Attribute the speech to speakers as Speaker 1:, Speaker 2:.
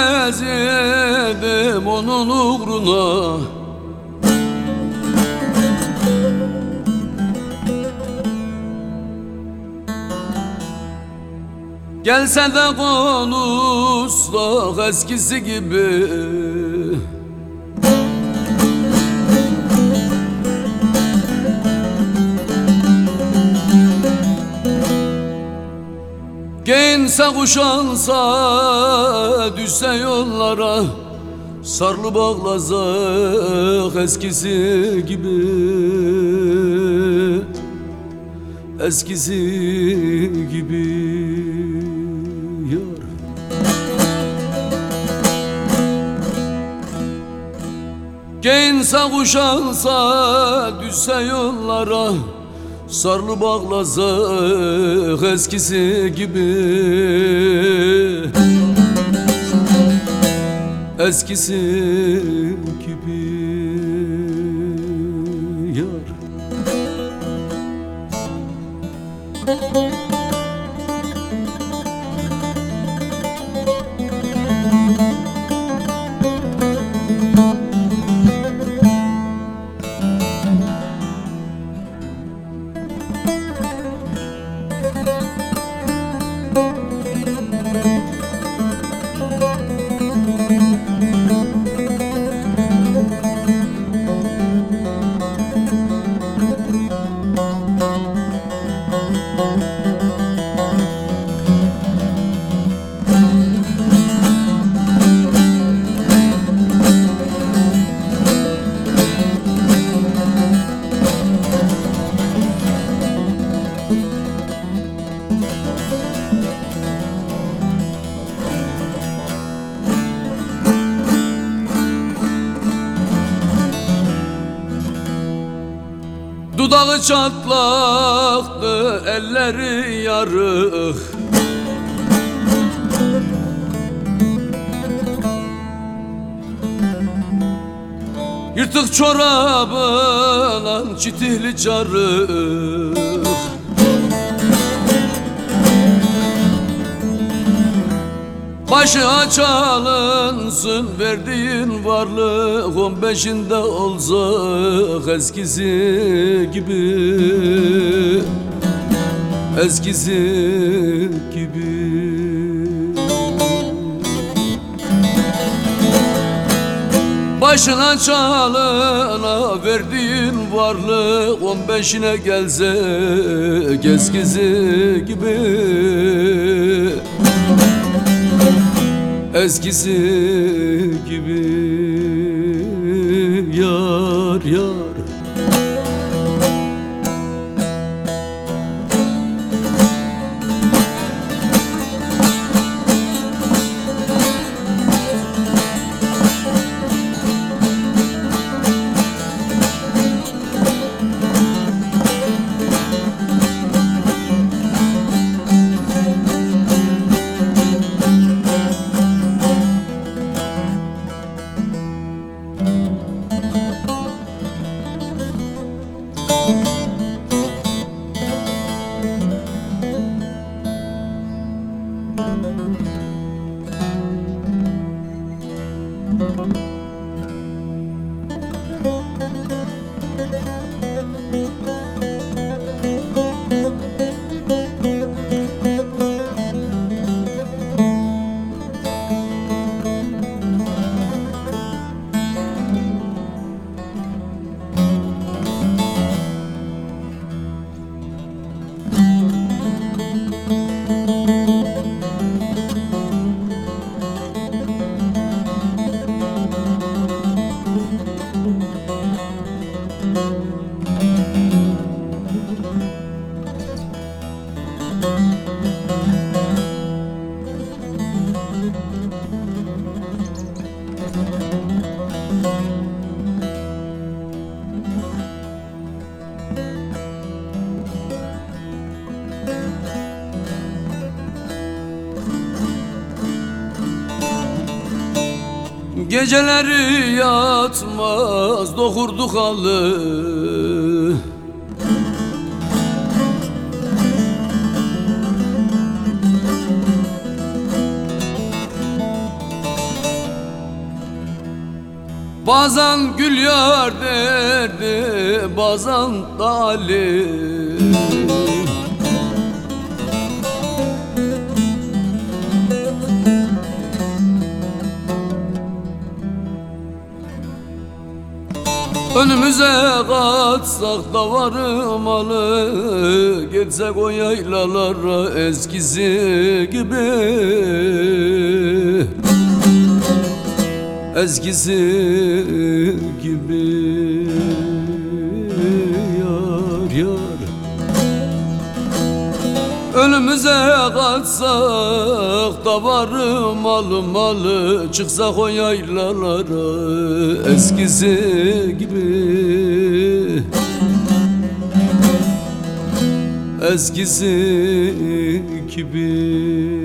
Speaker 1: vermez idim onun uğruna. Gelse de konuşsak eskisi gibi Giyinse kuşansa düşse yollara Sarlı bağlazak eskisi gibi. Eskisi gibi yar. Giyinse kuşansa düşse yollara Sarlı bağlazak eskisi gibi. Eskisi Dudağı çatlaktı, elleri yarık. Yırtık çorabına çitihli carık Başı açalınsın verdiğin varlık on beşinde olacak eskisi gibi. Eskisi gibi. Başına çalına verdiğin varlık on beşine gelse eskisi gibi Eskisi gibi yar yar Geceleri yatmaz dokurduk halı Bazan gül yar derdi, bazan da Önümüze katsak da varmalı Gitsek o yaylalara eskisi gibi. Eskisi gibi Önümüze katsak da varmalı malı Çıksak o yaylalara eskisi gibi. Eskisi gibi